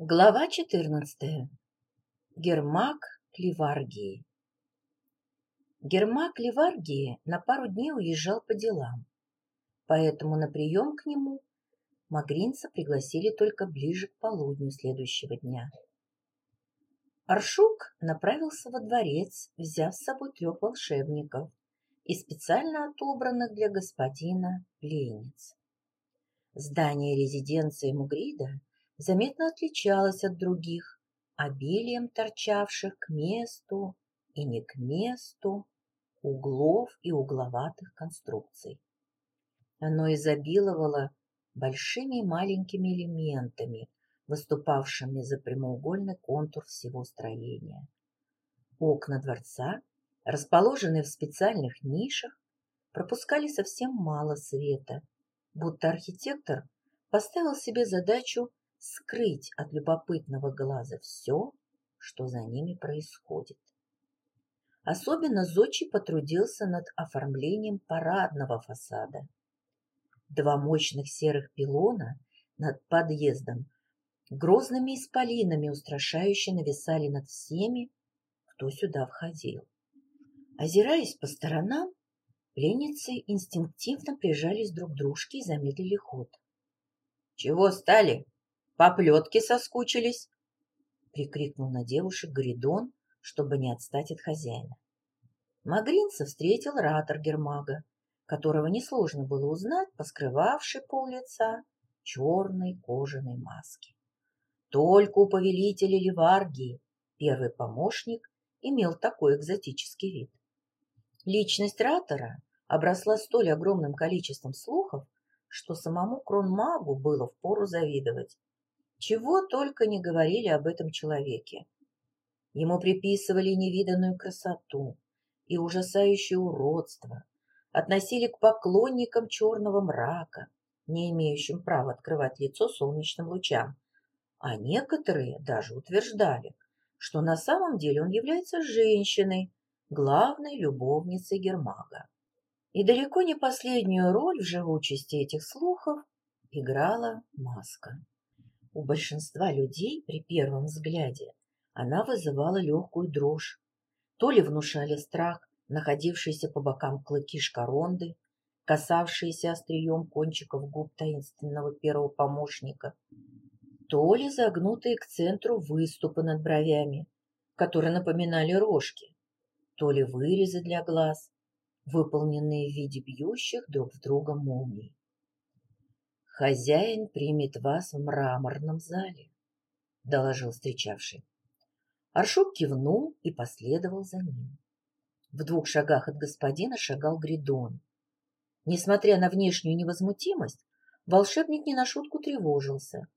Глава 14. Гермак Ливаргии. Гермак Ливаргии на пару дней уезжал по делам, поэтому на прием к нему Магринца пригласили только ближе к полудню следующего дня. Аршук направился во дворец, взяв с собой трех волшебников и специально отобранных для господина пленниц. Здание резиденции Мугрида заметно отличалось от других, обилием торчавших к месту и не к месту углов и угловатых конструкций. Оно изобиловало большими и маленькими элементами, выступавшими за прямоугольный контур всего строения. Окна дворца, расположенные в специальных нишах, пропускали совсем мало света, будто архитектор поставил себе задачу скрыть от любопытного глаза все, что за ними происходит. Особенно Зочи потрудился над оформлением парадного фасада. Два мощных серых пилона над подъездом грозными исполинами устрашающе нависали над всеми, кто сюда входил. Озираясь по сторонам, Пленницы инстинктивно прижались друг к дружке и замедлили ход. — Чего стали? По соскучились? — прикрикнул на девушек Гридон, чтобы не отстать от хозяина. Магринца встретил ратор Гермага, которого несложно было узнать по скрывавшей пол лица черной кожаной маске. Только у повелителя Ливаргии первый помощник имел такой экзотический вид. Личность ратора обросла столь огромным количеством слухов, что самому кронмагу было впору завидовать. Чего только не говорили об этом человеке. Ему приписывали невиданную красоту и ужасающее уродство, относили к поклонникам черного мрака, не имеющим права открывать лицо солнечным лучам, а некоторые даже утверждали, что на самом деле он является женщиной, главной любовницей Гермага. И далеко не последнюю роль в живучести этих слухов играла маска. У большинства людей при первом взгляде она вызывала легкую дрожь. То ли внушали страх, находившиеся по бокам клыки шкаронды, касавшиеся острием кончиков губ таинственного первого помощника, то ли загнутые к центру выступы над бровями, которые напоминали рожки, то ли вырезы для глаз, выполненные в виде бьющих друг в друга молний. «Хозяин примет вас в мраморном зале», — доложил встречавший. Аршук кивнул и последовал за ним. В двух шагах от господина шагал Гридон. Несмотря на внешнюю невозмутимость, волшебник не на шутку тревожился.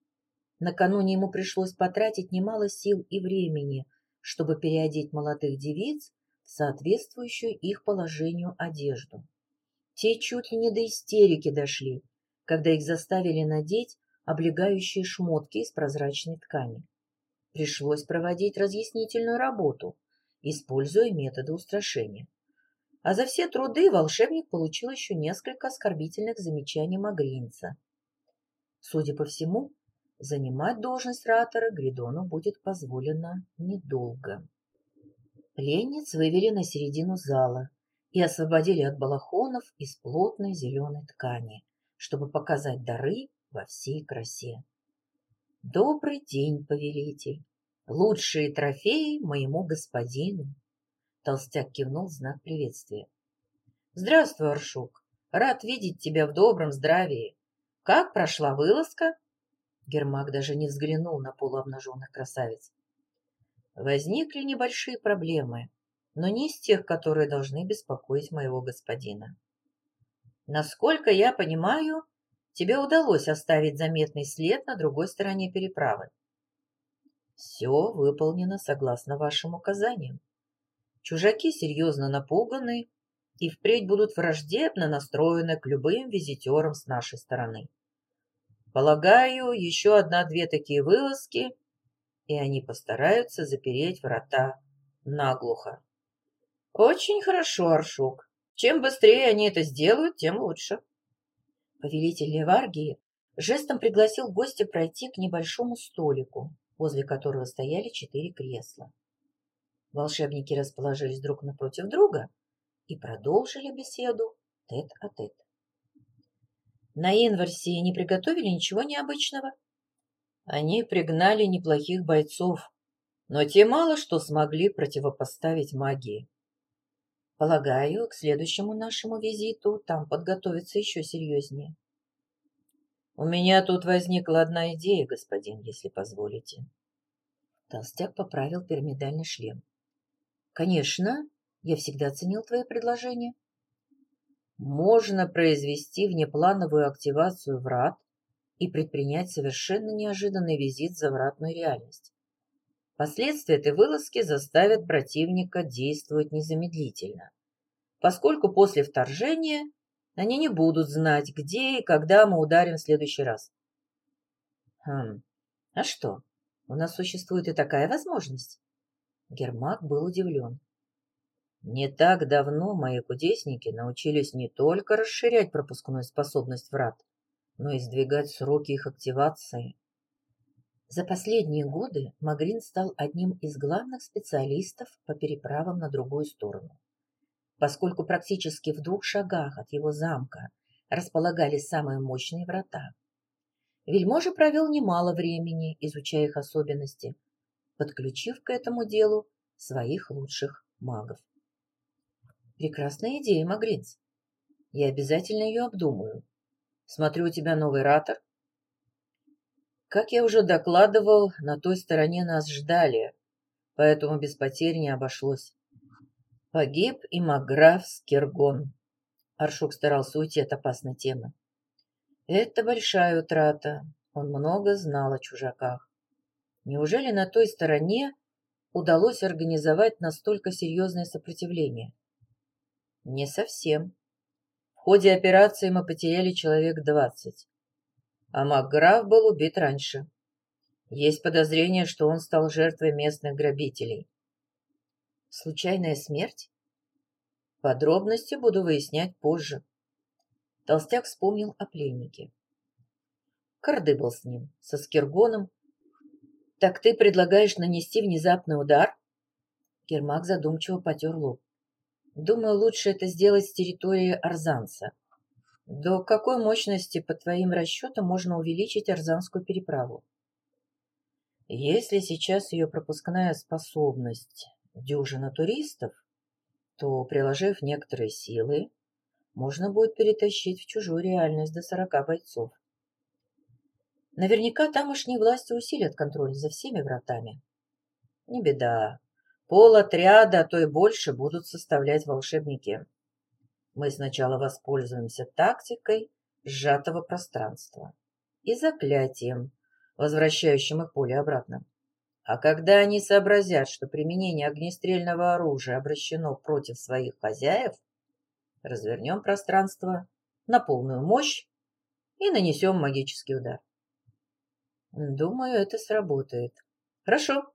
Накануне ему пришлось потратить немало сил и времени, чтобы переодеть молодых девиц соответствующую их положению одежду. Те чуть ли не до истерики дошли, когда их заставили надеть облегающие шмотки из прозрачной ткани. Пришлось проводить разъяснительную работу, используя методы устрашения. А за все труды волшебник получил еще несколько оскорбительных замечаний Магринца. Судя по всему, занимать должность ратора Гридону будет позволено недолго. Пленниц вывели на середину зала и освободили от балахонов из плотной зеленой ткани, чтобы показать дары во всей красе. «Добрый день, повелитель! Лучшие трофеи моему господину!» Толстяк кивнул в знак приветствия. «Здравствуй, Аршук! Рад видеть тебя в добром здравии! Как прошла вылазка?» Гермак даже не взглянул на полуобнаженных красавиц. Возникли небольшие проблемы, но не из тех, которые должны беспокоить моего господина. Насколько я понимаю, тебе удалось оставить заметный след на другой стороне переправы. Все выполнено согласно вашим указаниям. Чужаки серьезно напуганы и впредь будут враждебно настроены к любым визитерам с нашей стороны. Полагаю, еще одна-две такие вылазки, и они постараются запереть врата наглухо. Очень хорошо, Аршук. Чем быстрее они это сделают, тем лучше. Повелитель Леваргии жестом пригласил гостя пройти к небольшому столику, возле которого стояли четыре кресла. Волшебники расположились друг напротив друга и продолжили беседу тет-а-тет. -тет. На Инварсе не приготовили ничего необычного. Они пригнали неплохих бойцов, но те мало что смогли противопоставить магии. Полагаю, к следующему нашему визиту там подготовиться еще серьезнее. У меня тут возникла одна идея, господин, если позволите. Толстяк поправил пирамидальный шлем. Конечно, я всегда ценил твои предложения. Можно произвести внеплановую активацию врат и предпринять совершенно неожиданный визит в завратную реальность. Последствия этой вылазки заставят противника действовать незамедлительно, поскольку после вторжения они не будут знать, где и когда мы ударим в следующий раз. Хм, а что, у нас существует и такая возможность? Гермак был удивлен. Не так давно мои кудесники научились не только расширять пропускную способность врат, но и сдвигать сроки их активации. За последние годы Магрин стал одним из главных специалистов по переправам на другую сторону. Поскольку практически в двух шагах от его замка располагались самые мощные врата, Вельможа провел немало времени, изучая их особенности, подключив к этому делу своих лучших магов. Прекрасная идея, Магринц. Я обязательно ее обдумаю. Смотрю, у тебя новый ратор. Как я уже докладывал, на той стороне нас ждали, поэтому без потерь не обошлось. Погиб и Маграф Скиргон. Аршук старался уйти от опасной темы. Это большая утрата. Он много знал о чужаках. Неужели на той стороне удалось организовать настолько серьезное сопротивление? Не совсем. В ходе операции мы потеряли человек двадцать а Макграф был убит раньше. Есть подозрение, что он стал жертвой местных грабителей. Случайная смерть? Подробности буду выяснять позже. Толстяк вспомнил о пленнике. Карды был с ним, со Скиргоном. Так ты предлагаешь нанести внезапный удар? Кермак задумчиво потер лоб. Думаю, лучше это сделать с территории Арзанца. До какой мощности, по твоим расчетам, можно увеличить Арзанскую переправу? Если сейчас ее пропускная способность дюжина туристов, то, приложив некоторые силы, можно будет перетащить в чужую реальность до сорока бойцов. Наверняка тамошние власти усилят контроль за всеми вратами. Не беда. Пол отряда, а то и больше будут составлять волшебники. Мы сначала воспользуемся тактикой сжатого пространства и заклятием, возвращающим их поле обратно. А когда они сообразят, что применение огнестрельного оружия обращено против своих хозяев, развернем пространство на полную мощь и нанесем магический удар. Думаю, это сработает. Хорошо,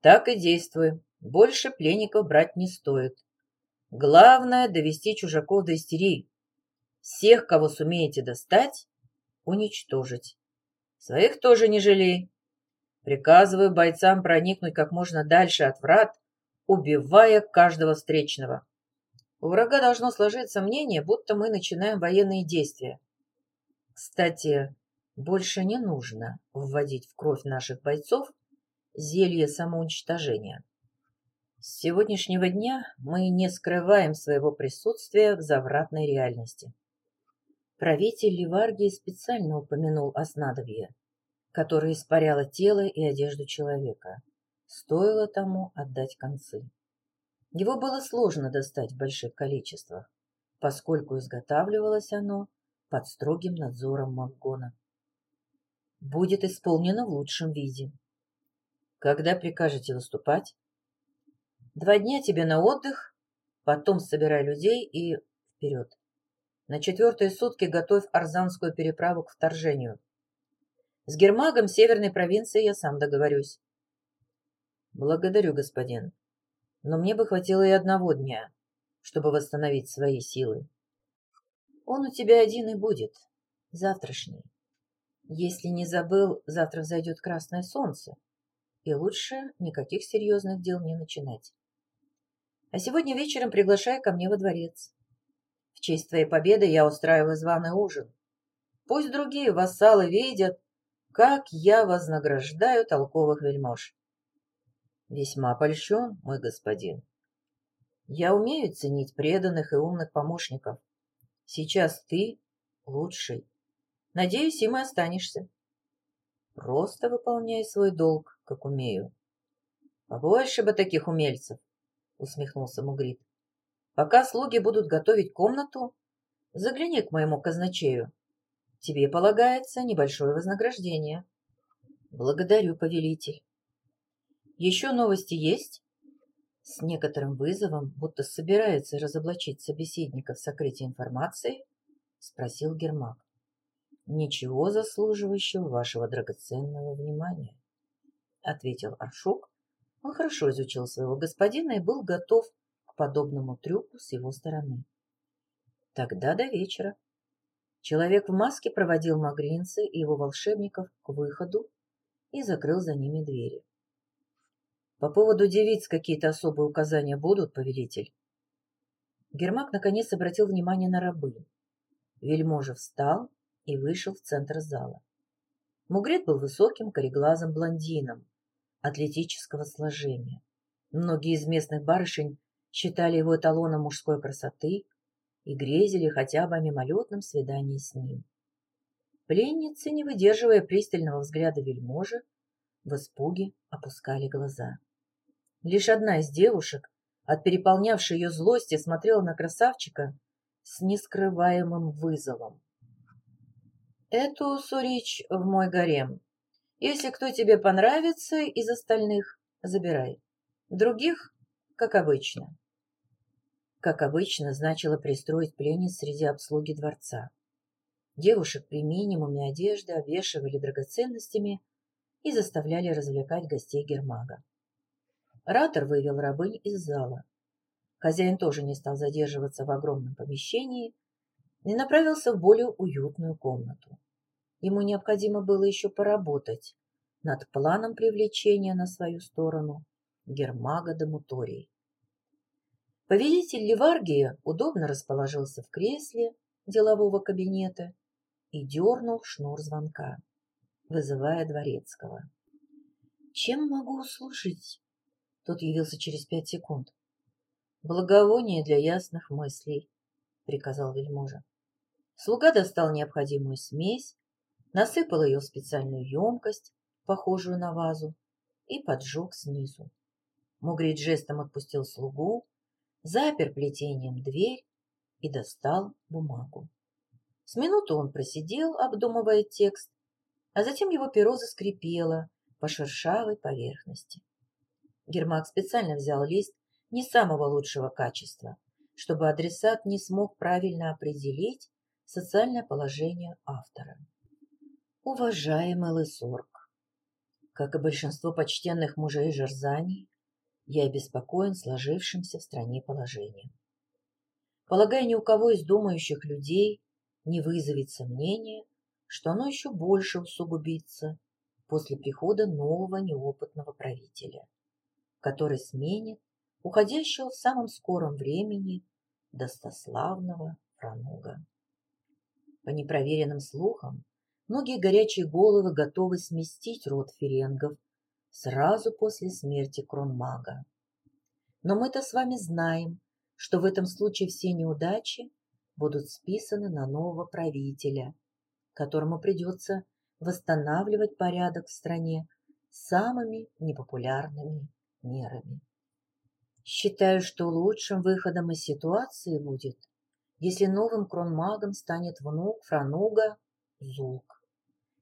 так и действуй. Больше пленников брать не стоит. Главное — довести чужаков до истерии. Всех, кого сумеете достать, уничтожить. Своих тоже не жалей. Приказываю бойцам проникнуть как можно дальше от врат, убивая каждого встречного. У врага должно сложиться мнение, будто мы начинаем военные действия. Кстати, больше не нужно вводить в кровь наших бойцов зелье самоуничтожения. С сегодняшнего дня мы не скрываем своего присутствия в завратной реальности. Правитель Ливаргии специально упомянул о снадобье, которое испаряло тело и одежду человека. Стоило тому отдать концы. Его было сложно достать в больших количествах, поскольку изготавливалось оно под строгим надзором Макгона. Будет исполнено в лучшем виде. Когда прикажете выступать? Два дня тебе на отдых, потом собирай людей и вперед. На четвертые сутки готовь Арзанскую переправу к вторжению. С Гермагом северной провинции я сам договорюсь. Благодарю, господин. Но мне бы хватило и одного дня, чтобы восстановить свои силы. Он у тебя один и будет, завтрашний. Если не забыл, завтра взойдет красное солнце. и лучше никаких серьезных дел не начинать. А сегодня вечером приглашай ко мне во дворец. В честь твоей победы я устраиваю званый ужин. Пусть другие вассалы видят, как я вознаграждаю толковых вельмож. Весьма польщен, мой господин. Я умею ценить преданных и умных помощников. Сейчас ты лучший. Надеюсь, и останешься. Просто выполняй свой долг, как умею. Побольше бы таких умельцев, усмехнулся Мугрид. Пока слуги будут готовить комнату, загляни к моему казначею. Тебе полагается небольшое вознаграждение. Благодарю, повелитель. Еще новости есть? С некоторым вызовом, будто собирается разоблачить собеседника в сокрытии информации, спросил Гермак. Ничего заслуживающего вашего драгоценного внимания, ответил Аршук. Он хорошо изучил своего господина и был готов к подобному трюку с его стороны. Тогда до вечера. Человек в маске проводил Магринца и его волшебников к выходу и закрыл за ними двери. По поводу девиц какие-то особые указания будут, повелитель? Гермак наконец обратил внимание на рабы. Вельможа встал и вышел в центр зала. Мугрет был высоким, кореглазым блондином, атлетического сложения. Многие из местных барышень считали его эталоном мужской красоты и грезили хотя бы о мимолетном свидании с ним. Пленницы, не выдерживая пристального взгляда вельможи, в испуге опускали глаза. Лишь одна из девушек, от переполнявшей ее злости, смотрела на красавчика с нескрываемым вызовом. «Эту сурич в мой гарем. Если кто тебе понравится из остальных, забирай. Других, как обычно». Как обычно, значило пристроить пленниц среди обслуги дворца. Девушек при минимуме одежды обвешивали драгоценностями и заставляли развлекать гостей Гермага. Ратор вывел рабынь из зала. Хозяин тоже не стал задерживаться в огромном помещении и направился в более уютную комнату. Ему необходимо было еще поработать над планом привлечения на свою сторону Гермага де Мутории. Повелитель Ливаргия удобно расположился в кресле делового кабинета и дернул шнур звонка, вызывая дворецкого. «Чем могу услужить?» Тот явился через пять секунд. «Благовоние для ясных мыслей», — приказал вельможа. Слуга достал необходимую смесь, насыпал ее в специальную емкость, похожую на вазу, и поджег снизу. Мугрид жестом отпустил слугу, запер плетением дверь и достал бумагу. С минуту он просидел, обдумывая текст, а затем его перо заскрипело по шершавой поверхности. Гермак специально взял лист не самого лучшего качества, чтобы адресат не смог правильно определить социальное положение автора. Уважаемый Лысорг, как и большинство почтенных мужей Жерзаний, я обеспокоен сложившимся в стране положением. Полагаю, ни у кого из думающих людей не вызовет сомнения, что оно еще больше усугубится после прихода нового неопытного правителя который сменит уходящего в самом скором времени достославного Франуга. По непроверенным слухам, многие горячие головы готовы сместить род ференгов сразу после смерти кронмага. Но мы-то с вами знаем, что в этом случае все неудачи будут списаны на нового правителя, которому придется восстанавливать порядок в стране самыми непопулярными мерами. Считаю, что лучшим выходом из ситуации будет, если новым кронмагом станет внук Франуга Зулк.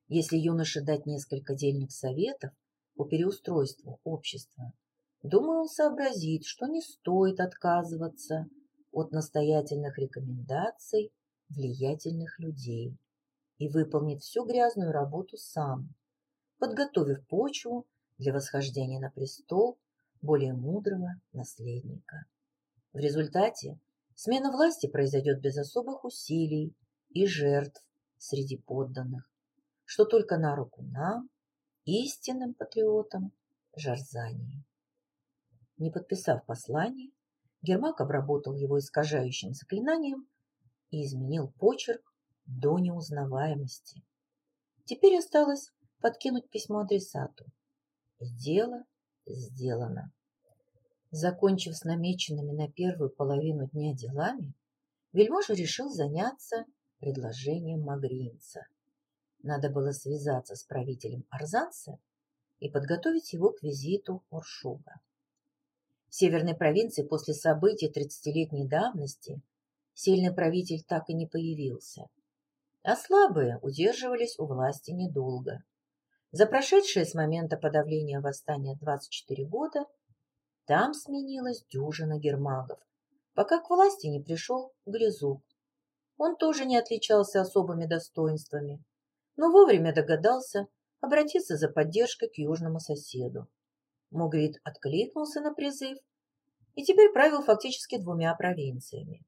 Если юноше дать несколько дельных советов по переустройству общества, думаю, он сообразит, что не стоит отказываться от настоятельных рекомендаций влиятельных людей и выполнит всю грязную работу сам, подготовив почву для восхождения на престол более мудрого наследника. В результате смена власти произойдет без особых усилий и жертв среди подданных, что только на руку нам, истинным патриотам Жарзании. Не подписав послание, Гермак обработал его искажающим заклинанием и изменил почерк до неузнаваемости. Теперь осталось подкинуть письмо адресату. И дело сделано. Закончив с намеченными на первую половину дня делами, вельможа решил заняться предложением магринца. Надо было связаться с правителем Арзанса и подготовить его к визиту Уршуга. В северной провинции после событий тридцатилетней давности сильный правитель так и не появился – а слабые удерживались у власти недолго. За прошедшие с момента подавления восстания 24 года там сменилась дюжина гермагов, пока к власти не пришел Глизук. Он тоже не отличался особыми достоинствами, но вовремя догадался обратиться за поддержкой к южному соседу. Мугрид откликнулся на призыв и теперь правил фактически двумя провинциями.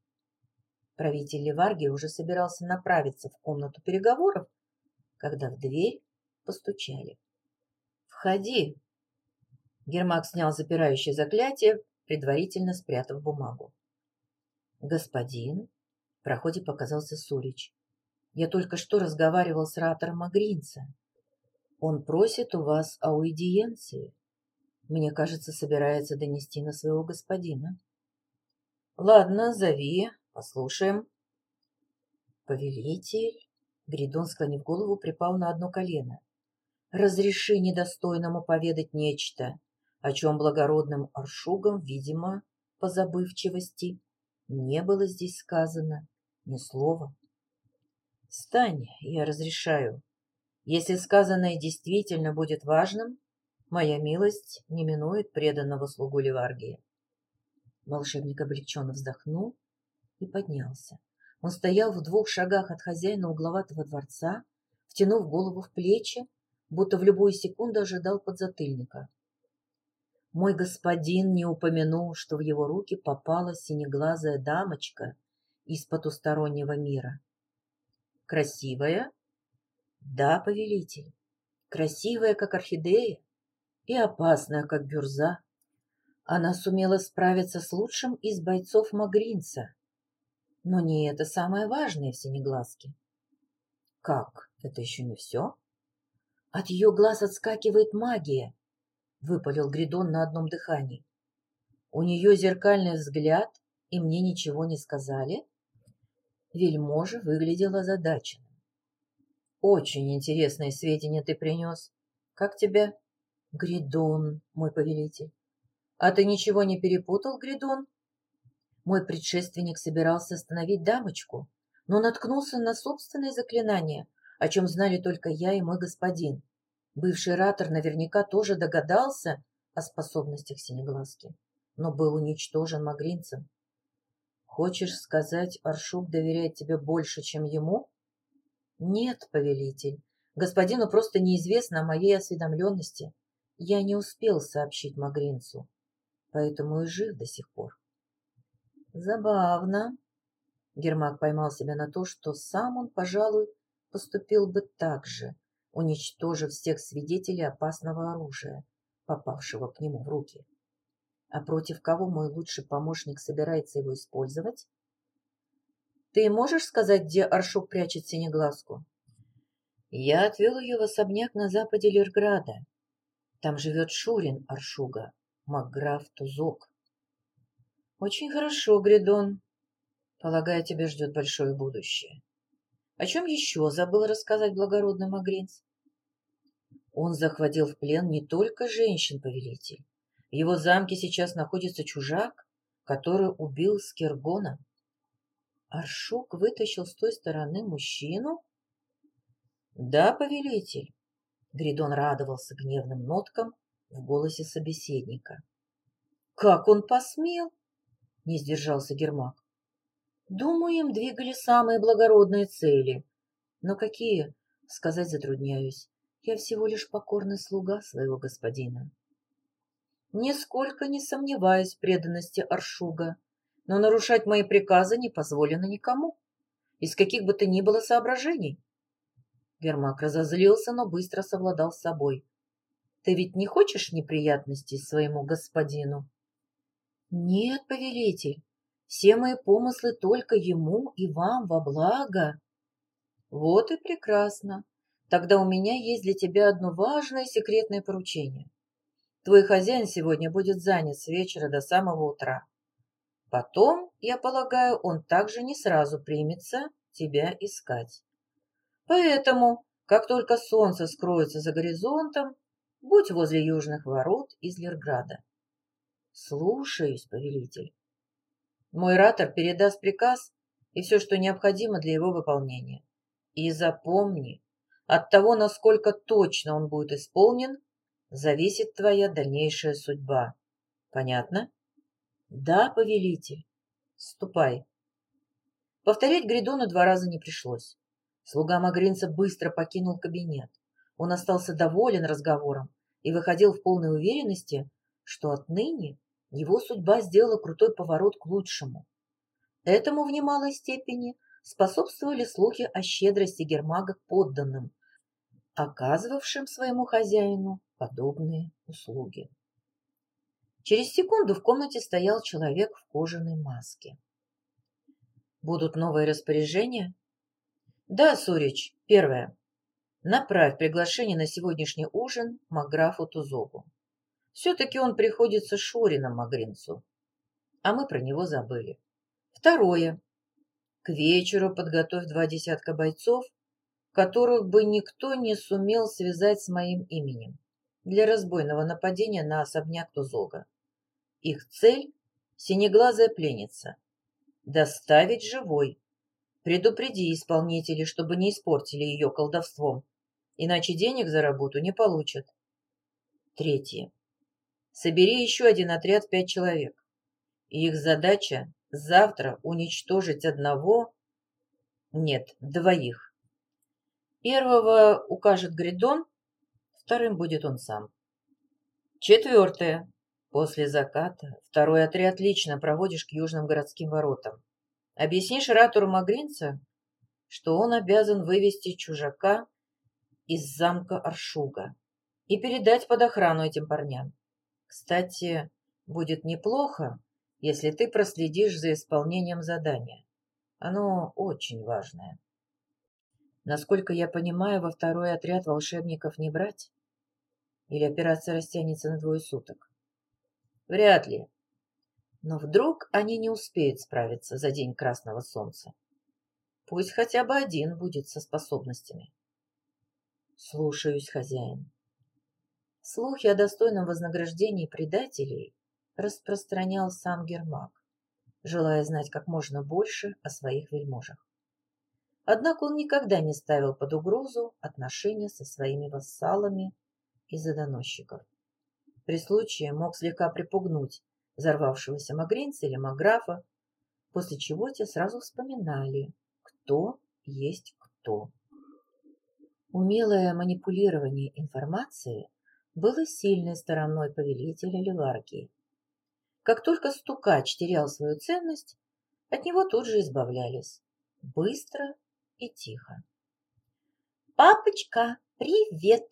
Правитель Леварги уже собирался направиться в комнату переговоров, когда в дверь постучали. «Входи!» Гермак снял запирающее заклятие, предварительно спрятав бумагу. «Господин?» В проходе показался Сурич. «Я только что разговаривал с ратором Агринца. Он просит у вас аудиенции. Мне кажется, собирается донести на своего господина». «Ладно, зови, Послушаем. Повелитель, Гридон, склонив голову, припал на одно колено. Разреши недостойному поведать нечто, о чем благородным аршугам, видимо, по забывчивости, не было здесь сказано ни слова. Стань, я разрешаю. Если сказанное действительно будет важным, моя милость не минует преданного слугу Леваргии. Волшебник облегченно вздохнул и поднялся. Он стоял в двух шагах от хозяина угловатого дворца, втянув голову в плечи, будто в любую секунду ожидал подзатыльника. Мой господин не упомянул, что в его руки попала синеглазая дамочка из потустороннего мира. Красивая? Да, повелитель. Красивая, как орхидея, и опасная, как бюрза. Она сумела справиться с лучшим из бойцов Магринца, но не это самое важное в синеглазке. Как? Это еще не все? От ее глаз отскакивает магия, выпалил Гридон на одном дыхании. У нее зеркальный взгляд, и мне ничего не сказали. Вельможа выглядел озадаченным. Очень интересные сведения ты принес. Как тебя? Гридон, мой повелитель. А ты ничего не перепутал, Гридон? Мой предшественник собирался остановить дамочку, но наткнулся на собственное заклинание, о чем знали только я и мой господин. Бывший ратор наверняка тоже догадался о способностях Синеглазки, но был уничтожен магринцем. Хочешь сказать, Аршук доверяет тебе больше, чем ему? Нет, повелитель. Господину просто неизвестно о моей осведомленности. Я не успел сообщить магринцу, поэтому и жив до сих пор. Забавно. Гермак поймал себя на то, что сам он, пожалуй, поступил бы так же, уничтожив всех свидетелей опасного оружия, попавшего к нему в руки. А против кого мой лучший помощник собирается его использовать? Ты можешь сказать, где Аршук прячет синеглазку? Я отвел ее в особняк на западе Лерграда. Там живет Шурин Аршуга, Макграф Тузок. Очень хорошо, Гридон. Полагаю, тебя ждет большое будущее. О чем еще забыл рассказать благородный Магринц? Он захватил в плен не только женщин-повелитель. В его замке сейчас находится чужак, который убил Скиргона. Аршук вытащил с той стороны мужчину? Да, повелитель. Гридон радовался гневным ноткам в голосе собеседника. Как он посмел? не сдержался Гермак. Думаю, им двигали самые благородные цели. Но какие, сказать затрудняюсь. Я всего лишь покорный слуга своего господина. Нисколько не сомневаюсь в преданности Аршуга, но нарушать мои приказы не позволено никому, из каких бы то ни было соображений. Гермак разозлился, но быстро совладал с собой. Ты ведь не хочешь неприятностей своему господину? Нет, повелитель, все мои помыслы только ему и вам во благо. Вот и прекрасно. Тогда у меня есть для тебя одно важное секретное поручение. Твой хозяин сегодня будет занят с вечера до самого утра. Потом, я полагаю, он также не сразу примется тебя искать. Поэтому, как только солнце скроется за горизонтом, будь возле южных ворот из Лерграда. Слушаюсь, повелитель. Мой ратор передаст приказ и все, что необходимо для его выполнения. И запомни, от того, насколько точно он будет исполнен, зависит твоя дальнейшая судьба. Понятно? Да, повелитель. Ступай. Повторять Гридону два раза не пришлось. Слуга Магринца быстро покинул кабинет. Он остался доволен разговором и выходил в полной уверенности, что отныне его судьба сделала крутой поворот к лучшему. Этому в немалой степени способствовали слухи о щедрости Гермага подданным, оказывавшим своему хозяину подобные услуги. Через секунду в комнате стоял человек в кожаной маске. «Будут новые распоряжения?» «Да, Сурич, первое. Направь приглашение на сегодняшний ужин Маграфу Тузову. Все-таки он приходится Шурином Магринцу, а мы про него забыли. Второе. К вечеру подготовь два десятка бойцов, которых бы никто не сумел связать с моим именем, для разбойного нападения на особняк Тузога. Их цель — синеглазая пленница. Доставить живой. Предупреди исполнителей, чтобы не испортили ее колдовством, иначе денег за работу не получат. Третье. Собери еще один отряд в пять человек. Их задача завтра уничтожить одного, нет, двоих. Первого укажет Гридон, вторым будет он сам. Четвертое. После заката второй отряд лично проводишь к южным городским воротам. Объяснишь Ратуру Магринца, что он обязан вывести чужака из замка Аршуга и передать под охрану этим парням. Кстати, будет неплохо, если ты проследишь за исполнением задания. Оно очень важное. Насколько я понимаю, во второй отряд волшебников не брать? Или операция растянется на двое суток? Вряд ли. Но вдруг они не успеют справиться за день красного солнца. Пусть хотя бы один будет со способностями. Слушаюсь, хозяин. Слухи о достойном вознаграждении предателей распространял сам Гермак, желая знать как можно больше о своих вельможах. Однако он никогда не ставил под угрозу отношения со своими вассалами из-за доносчиков. При случае мог слегка припугнуть взорвавшегося магринца или маграфа, после чего те сразу вспоминали, кто есть кто. Умелое манипулирование информацией было сильной стороной повелителя Леваргии. Как только стукач терял свою ценность, от него тут же избавлялись. Быстро и тихо. «Папочка, привет!»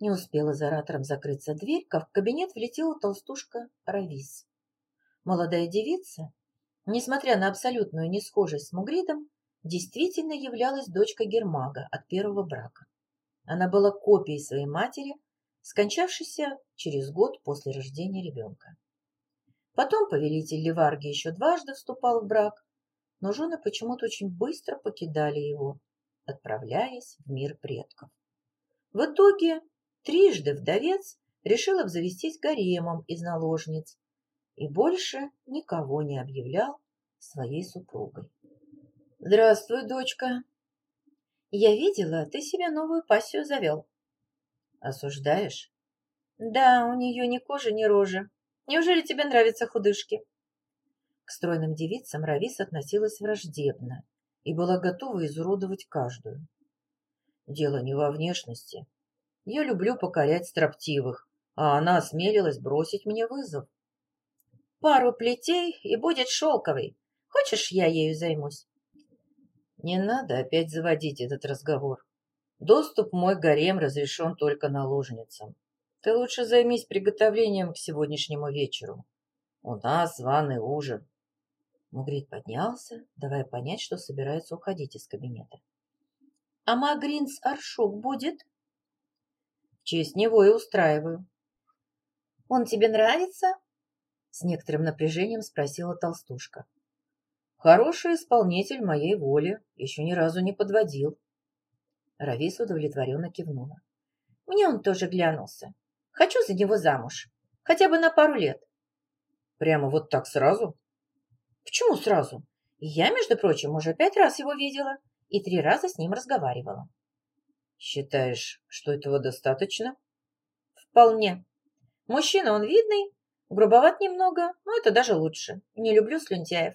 Не успела за оратором закрыться дверь, как в кабинет влетела толстушка Равис. Молодая девица, несмотря на абсолютную несхожесть с Мугридом, действительно являлась дочкой Гермага от первого брака. Она была копией своей матери скончавшийся через год после рождения ребенка. Потом повелитель Леварги еще дважды вступал в брак, но жены почему-то очень быстро покидали его, отправляясь в мир предков. В итоге трижды вдовец решил обзавестись гаремом из наложниц и больше никого не объявлял своей супругой. «Здравствуй, дочка!» «Я видела, ты себе новую пассию завел», Осуждаешь? Да, у нее ни кожи, ни рожи. Неужели тебе нравятся худышки? К стройным девицам Равис относилась враждебно и была готова изуродовать каждую. Дело не во внешности. Я люблю покорять строптивых, а она осмелилась бросить мне вызов. Пару плетей и будет шелковой. Хочешь, я ею займусь? Не надо опять заводить этот разговор. Доступ мой гарем разрешен только наложницам. Ты лучше займись приготовлением к сегодняшнему вечеру. У нас званый ужин. Мугрид поднялся, давая понять, что собирается уходить из кабинета. — А Магринс Аршук будет? — В честь него и устраиваю. — Он тебе нравится? — с некоторым напряжением спросила толстушка. — Хороший исполнитель моей воли, еще ни разу не подводил. Равис удовлетворенно кивнула. — Мне он тоже глянулся. Хочу за него замуж. Хотя бы на пару лет. — Прямо вот так сразу? Почему сразу? Я, между прочим, уже пять раз его видела и три раза с ним разговаривала. Считаешь, что этого достаточно? Вполне. Мужчина он видный, грубоват немного, но это даже лучше. Не люблю слюнтяев.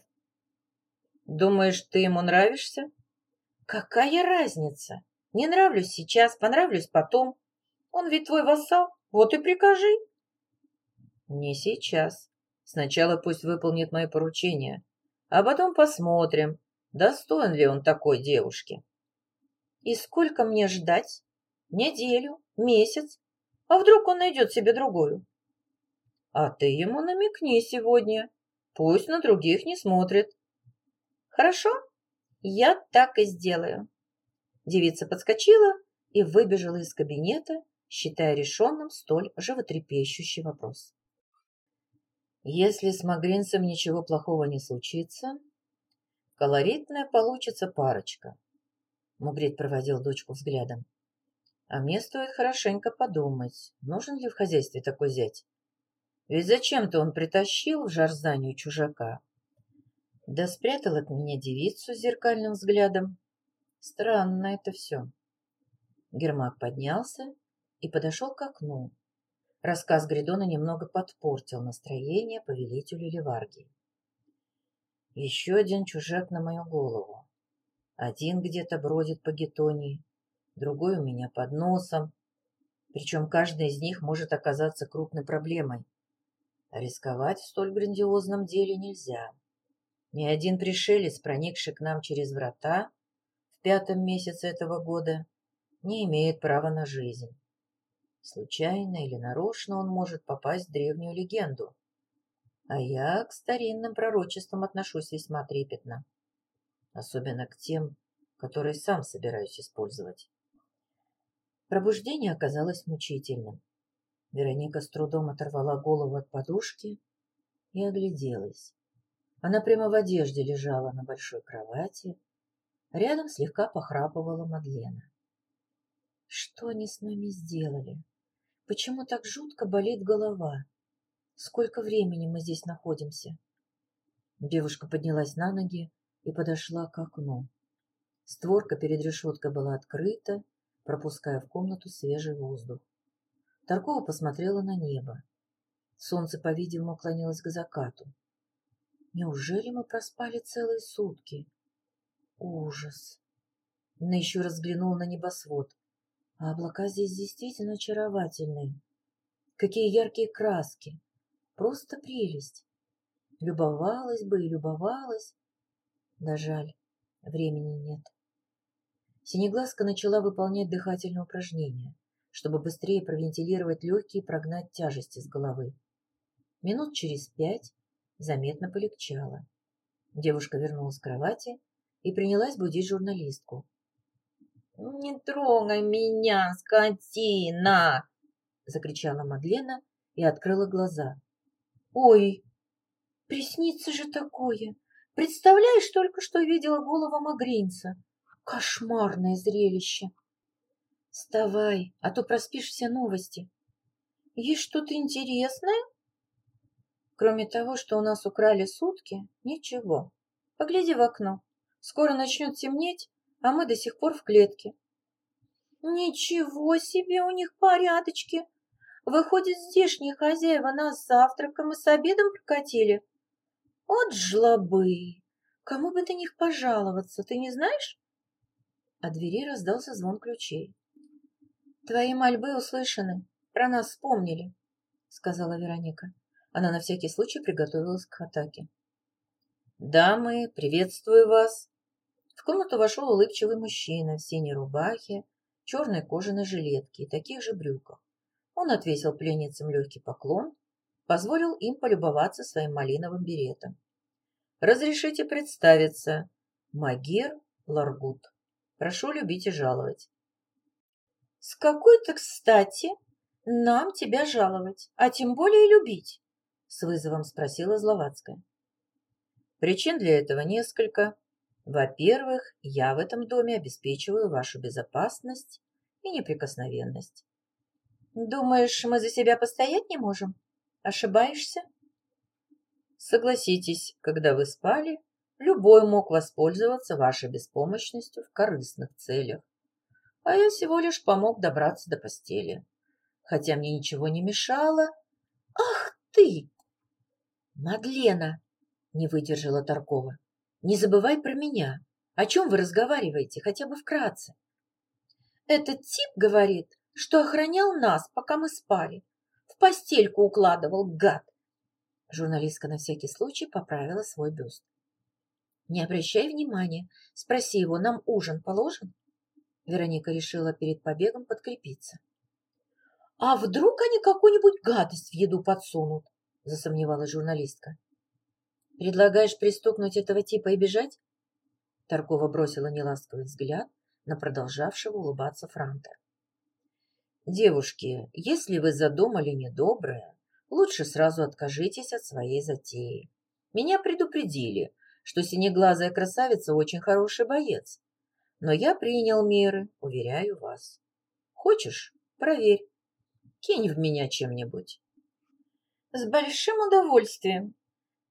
Думаешь, ты ему нравишься? Какая разница? Не нравлюсь сейчас, понравлюсь потом. Он ведь твой вассал, вот и прикажи. Не сейчас. Сначала пусть выполнит мои поручения, а потом посмотрим, достоин ли он такой девушки. И сколько мне ждать? Неделю? Месяц? А вдруг он найдет себе другую? А ты ему намекни сегодня. Пусть на других не смотрит. Хорошо? Я так и сделаю. Девица подскочила и выбежала из кабинета, считая решенным столь животрепещущий вопрос. Если с Магринцем ничего плохого не случится, колоритная получится парочка. Мугрид проводил дочку взглядом. А мне стоит хорошенько подумать, нужен ли в хозяйстве такой зять. Ведь зачем-то он притащил в жарзанию чужака. Да спрятал от меня девицу зеркальным взглядом. Странно это все. Гермак поднялся и подошел к окну, Рассказ Гридона немного подпортил настроение повелителю Леваргии. Еще один чужак на мою голову. Один где-то бродит по Гетонии, другой у меня под носом. Причем каждый из них может оказаться крупной проблемой. А рисковать в столь грандиозном деле нельзя. Ни один пришелец, проникший к нам через врата в пятом месяце этого года, не имеет права на жизнь. Случайно или нарочно он может попасть в древнюю легенду. А я к старинным пророчествам отношусь весьма трепетно. Особенно к тем, которые сам собираюсь использовать. Пробуждение оказалось мучительным. Вероника с трудом оторвала голову от подушки и огляделась. Она прямо в одежде лежала на большой кровати. Рядом слегка похрапывала Мадлена. Что они с нами сделали? Почему так жутко болит голова? Сколько времени мы здесь находимся? Девушка поднялась на ноги и подошла к окну. Створка перед решеткой была открыта, пропуская в комнату свежий воздух. Таркова посмотрела на небо. Солнце, по-видимому, клонилось к закату. Неужели мы проспали целые сутки? Ужас! Она еще раз взглянула на небосвод. А облака здесь действительно очаровательные. Какие яркие краски. Просто прелесть. Любовалась бы и любовалась. Да жаль, времени нет. Синеглазка начала выполнять дыхательные упражнения, чтобы быстрее провентилировать легкие и прогнать тяжести с головы. Минут через пять заметно полегчало. Девушка вернулась к кровати и принялась будить журналистку, «Не трогай меня, скотина!» — закричала Мадлена и открыла глаза. «Ой, приснится же такое! Представляешь, только что видела голову Магринца. Кошмарное зрелище!» «Вставай, а то проспишь все новости. Есть что-то интересное?» «Кроме того, что у нас украли сутки, ничего. Погляди в окно. Скоро начнет темнеть, а мы до сих пор в клетке. Ничего себе у них порядочки! Выходит, здешние хозяева нас с завтраком и с обедом прокатили. От жлобы! Кому бы до них пожаловаться, ты не знаешь? От двери раздался звон ключей. Твои мольбы услышаны, про нас вспомнили, сказала Вероника. Она на всякий случай приготовилась к атаке. «Дамы, приветствую вас!» В комнату вошел улыбчивый мужчина в синей рубахе, черной кожаной жилетке и таких же брюках. Он отвесил пленницам легкий поклон, позволил им полюбоваться своим малиновым беретом. «Разрешите представиться. Магир Ларгут. Прошу любить и жаловать». «С какой-то кстати нам тебя жаловать, а тем более любить?» С вызовом спросила Зловацкая. Причин для этого несколько. Во-первых, я в этом доме обеспечиваю вашу безопасность и неприкосновенность. Думаешь, мы за себя постоять не можем? Ошибаешься? Согласитесь, когда вы спали, любой мог воспользоваться вашей беспомощностью в корыстных целях. А я всего лишь помог добраться до постели. Хотя мне ничего не мешало. Ах ты! Мадлена, не выдержала Таркова. Не забывай про меня. О чем вы разговариваете, хотя бы вкратце? Этот тип говорит, что охранял нас, пока мы спали. В постельку укладывал, гад. Журналистка на всякий случай поправила свой бюст. Не обращай внимания. Спроси его, нам ужин положен? Вероника решила перед побегом подкрепиться. А вдруг они какую-нибудь гадость в еду подсунут? Засомневалась журналистка. Предлагаешь пристукнуть этого типа и бежать? Торгова бросила неласковый взгляд на продолжавшего улыбаться Франта. Девушки, если вы задумали недоброе, лучше сразу откажитесь от своей затеи. Меня предупредили, что синеглазая красавица очень хороший боец, но я принял меры, уверяю вас. Хочешь, проверь. Кинь в меня чем-нибудь. С большим удовольствием,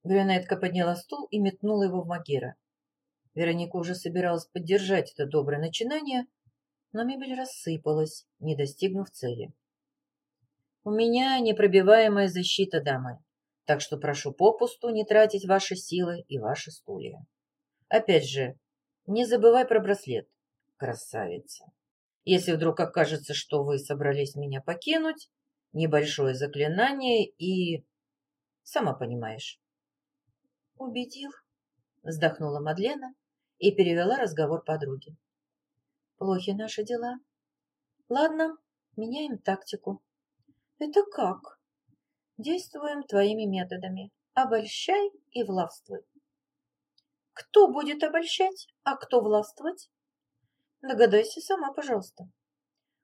Брюнетка подняла стул и метнула его в Магира. Вероника уже собиралась поддержать это доброе начинание, но мебель рассыпалась, не достигнув цели. «У меня непробиваемая защита, дамы, так что прошу попусту не тратить ваши силы и ваши стулья. Опять же, не забывай про браслет, красавица. Если вдруг окажется, что вы собрались меня покинуть, небольшое заклинание и... Сама понимаешь, Убедил, вздохнула Мадлена и перевела разговор подруге. Плохи наши дела. Ладно, меняем тактику. Это как? Действуем твоими методами. Обольщай и властвуй. Кто будет обольщать, а кто властвовать? Догадайся сама, пожалуйста.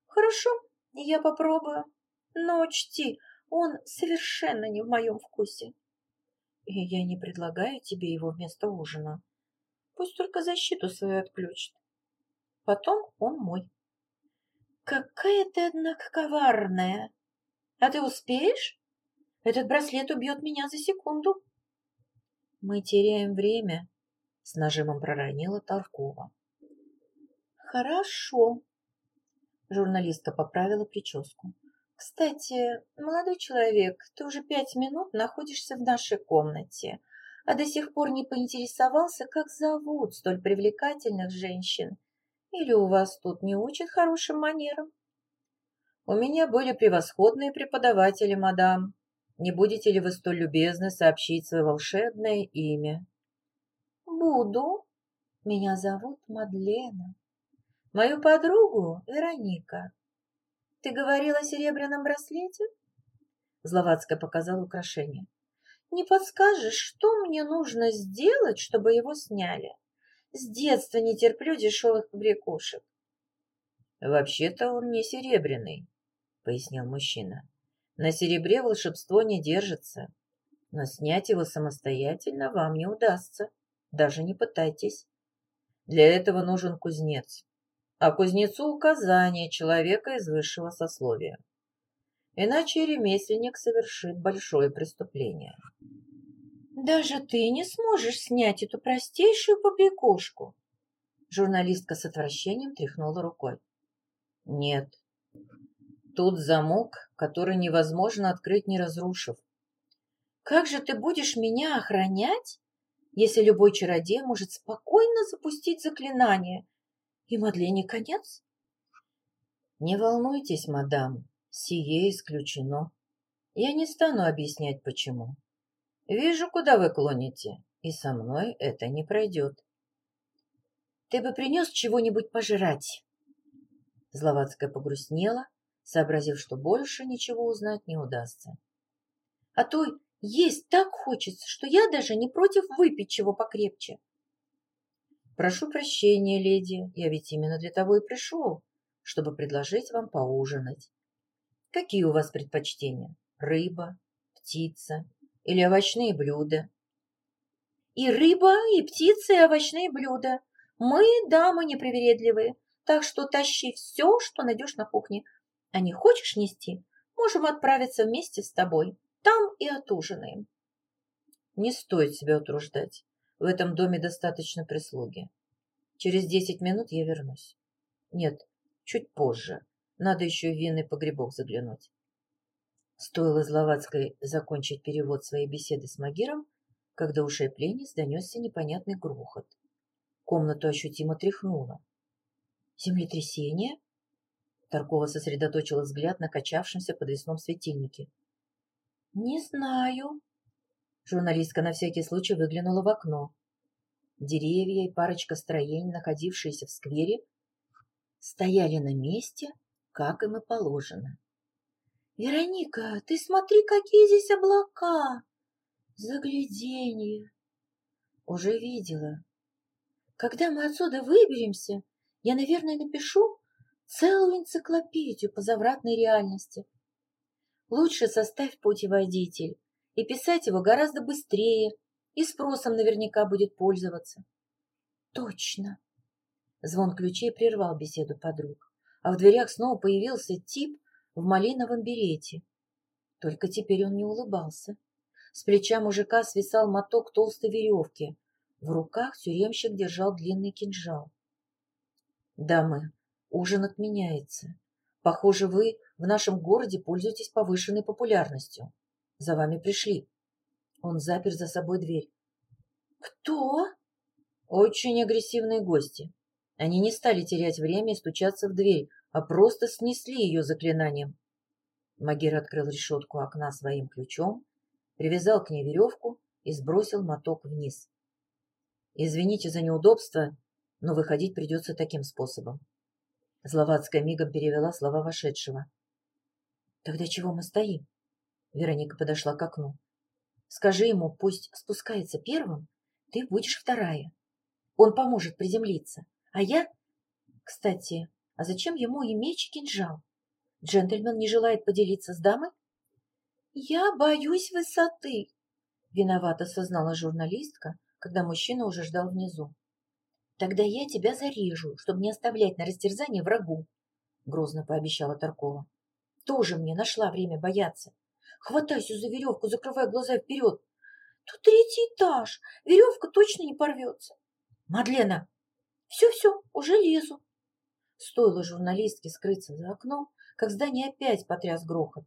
Хорошо, я попробую. Но учти, он совершенно не в моем вкусе. И я не предлагаю тебе его вместо ужина. Пусть только защиту свою отключит. Потом он мой. Какая ты, однако, коварная. А ты успеешь? Этот браслет убьет меня за секунду. Мы теряем время, с нажимом проронила Таркова. Хорошо. Журналистка поправила прическу. Кстати, молодой человек, ты уже пять минут находишься в нашей комнате, а до сих пор не поинтересовался, как зовут столь привлекательных женщин. Или у вас тут не учат хорошим манерам? У меня были превосходные преподаватели, мадам. Не будете ли вы столь любезны сообщить свое волшебное имя? Буду. Меня зовут Мадлена. Мою подругу Вероника. Ты говорила о серебряном браслете? Зловацкая показала украшение. Не подскажешь, что мне нужно сделать, чтобы его сняли? С детства не терплю дешевых побрякушек. Вообще-то он не серебряный, пояснил мужчина. На серебре волшебство не держится, но снять его самостоятельно вам не удастся. Даже не пытайтесь. Для этого нужен кузнец а кузнецу указание человека из высшего сословия. Иначе ремесленник совершит большое преступление. Даже ты не сможешь снять эту простейшую побрякушку. Журналистка с отвращением тряхнула рукой. Нет. Тут замок, который невозможно открыть, не разрушив. Как же ты будешь меня охранять, если любой чародей может спокойно запустить заклинание и Мадлене конец? Не волнуйтесь, мадам, сие исключено. Я не стану объяснять, почему. Вижу, куда вы клоните, и со мной это не пройдет. Ты бы принес чего-нибудь пожрать. Зловацкая погрустнела, сообразив, что больше ничего узнать не удастся. А то есть так хочется, что я даже не против выпить чего покрепче. Прошу прощения, леди, я ведь именно для того и пришел, чтобы предложить вам поужинать. Какие у вас предпочтения? Рыба, птица или овощные блюда? И рыба, и птица, и овощные блюда. Мы, дамы, непривередливые, так что тащи все, что найдешь на кухне. А не хочешь нести, можем отправиться вместе с тобой. Там и отужинаем. Не стоит себя утруждать. В этом доме достаточно прислуги. Через десять минут я вернусь. Нет, чуть позже. Надо еще в винный погребок заглянуть. Стоило Зловацкой закончить перевод своей беседы с Магиром, когда ушей пленниц донесся непонятный грохот. Комнату ощутимо тряхнуло. «Землетрясение?» Таркова сосредоточила взгляд на качавшемся подвесном светильнике. «Не знаю». Журналистка на всякий случай выглянула в окно. Деревья и парочка строений, находившиеся в сквере, стояли на месте, как им и положено. «Вероника, ты смотри, какие здесь облака! Загляденье!» «Уже видела. Когда мы отсюда выберемся, я, наверное, напишу целую энциклопедию по завратной реальности. Лучше составь путеводитель и писать его гораздо быстрее, и спросом наверняка будет пользоваться. Точно. Звон ключей прервал беседу подруг, а в дверях снова появился тип в малиновом берете. Только теперь он не улыбался. С плеча мужика свисал моток толстой веревки. В руках тюремщик держал длинный кинжал. «Дамы, ужин отменяется. Похоже, вы в нашем городе пользуетесь повышенной популярностью. За вами пришли. Он запер за собой дверь. Кто? Очень агрессивные гости. Они не стали терять время и стучаться в дверь, а просто снесли ее заклинанием. Магир открыл решетку окна своим ключом, привязал к ней веревку и сбросил моток вниз. Извините за неудобство, но выходить придется таким способом. Зловацкая мигом перевела слова вошедшего. Тогда чего мы стоим? Вероника подошла к окну. Скажи ему, пусть спускается первым, ты будешь вторая. Он поможет приземлиться. А я... Кстати, а зачем ему и меч, и кинжал? Джентльмен не желает поделиться с дамой? Я боюсь высоты, виновато сознала журналистка, когда мужчина уже ждал внизу. Тогда я тебя зарежу, чтобы не оставлять на растерзание врагу, грозно пообещала Таркова тоже мне нашла время бояться. Хватайся за веревку, закрывая глаза вперед. Тут третий этаж, веревка точно не порвется. Мадлена! Все-все, уже лезу. Стоило журналистке скрыться за окном, как здание опять потряс грохот.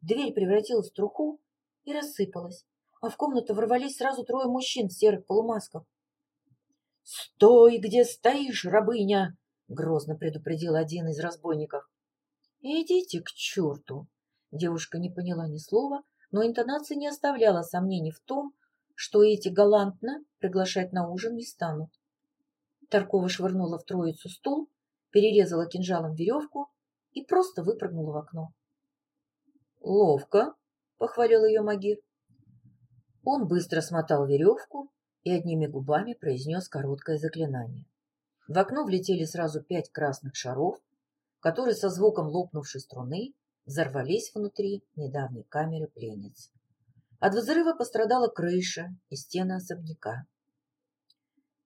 Дверь превратилась в труху и рассыпалась, а в комнату ворвались сразу трое мужчин в серых полумасках. «Стой, где стоишь, рабыня!» — грозно предупредил один из разбойников. «Идите к черту!» Девушка не поняла ни слова, но интонация не оставляла сомнений в том, что эти галантно приглашать на ужин не станут. Таркова швырнула в троицу стул, перерезала кинжалом веревку и просто выпрыгнула в окно. «Ловко!» — похвалил ее Магир. Он быстро смотал веревку и одними губами произнес короткое заклинание. В окно влетели сразу пять красных шаров, которые со звуком лопнувшей струны взорвались внутри недавней камеры пленниц. От взрыва пострадала крыша и стены особняка.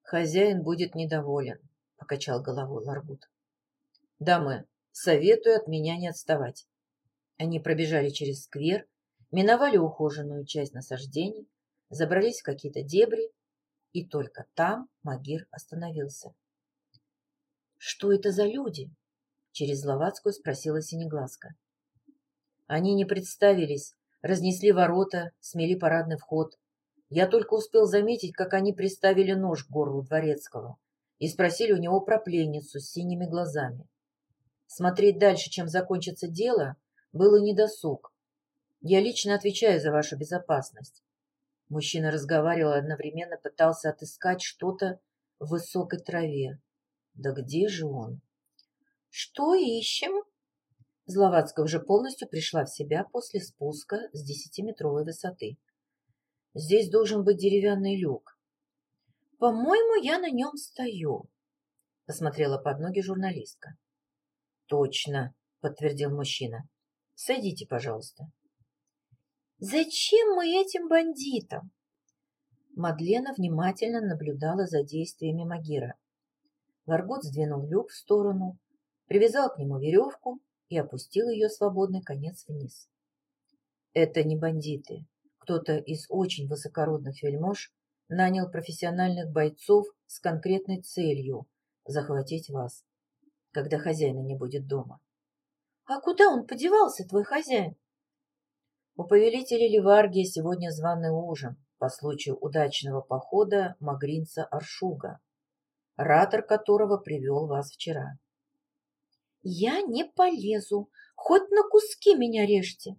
«Хозяин будет недоволен», — покачал головой Ларгут. «Дамы, советую от меня не отставать». Они пробежали через сквер, миновали ухоженную часть насаждений, забрались в какие-то дебри, и только там Магир остановился. «Что это за люди?» Через Зловацкую спросила Синеглазка. Они не представились, разнесли ворота, смели парадный вход. Я только успел заметить, как они приставили нож к горлу дворецкого и спросили у него про пленницу с синими глазами. Смотреть дальше, чем закончится дело, было недосуг. Я лично отвечаю за вашу безопасность. Мужчина разговаривал одновременно пытался отыскать что-то в высокой траве. Да где же он? Что ищем? Зловацкая уже полностью пришла в себя после спуска с десятиметровой высоты. Здесь должен быть деревянный люк. «По-моему, я на нем стою», — посмотрела под ноги журналистка. «Точно», — подтвердил мужчина. «Сойдите, пожалуйста». «Зачем мы этим бандитам?» Мадлена внимательно наблюдала за действиями Магира. Варгот сдвинул люк в сторону, привязал к нему веревку и опустил ее свободный конец вниз. Это не бандиты. Кто-то из очень высокородных вельмож нанял профессиональных бойцов с конкретной целью захватить вас, когда хозяина не будет дома. А куда он подевался, твой хозяин? У повелителя Ливаргии сегодня званый ужин по случаю удачного похода магринца Аршуга, ратор которого привел вас вчера. «Я не полезу, хоть на куски меня режьте!»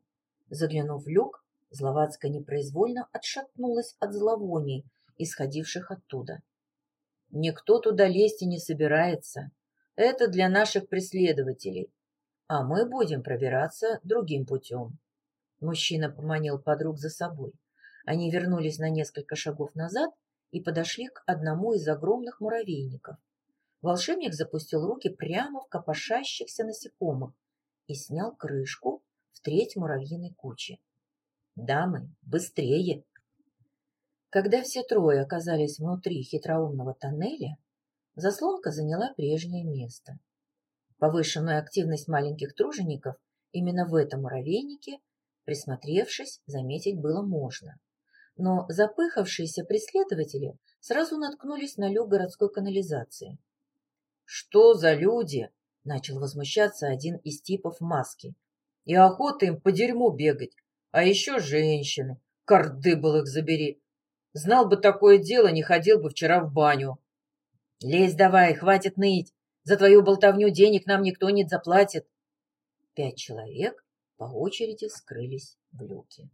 Заглянув в люк, Зловацкая непроизвольно отшатнулась от зловоний, исходивших оттуда. «Никто туда лезть и не собирается. Это для наших преследователей, а мы будем пробираться другим путем». Мужчина поманил подруг за собой. Они вернулись на несколько шагов назад и подошли к одному из огромных муравейников, Волшебник запустил руки прямо в копошащихся насекомых и снял крышку в треть муравьиной кучи. «Дамы, быстрее!» Когда все трое оказались внутри хитроумного тоннеля, заслонка заняла прежнее место. Повышенную активность маленьких тружеников именно в этом муравейнике, присмотревшись, заметить было можно. Но запыхавшиеся преследователи сразу наткнулись на люк городской канализации – «Что за люди?» — начал возмущаться один из типов маски. «И охота им по дерьму бегать. А еще женщины. Корды был их забери. Знал бы такое дело, не ходил бы вчера в баню». «Лезь давай, хватит ныть. За твою болтовню денег нам никто не заплатит». Пять человек по очереди скрылись в люке.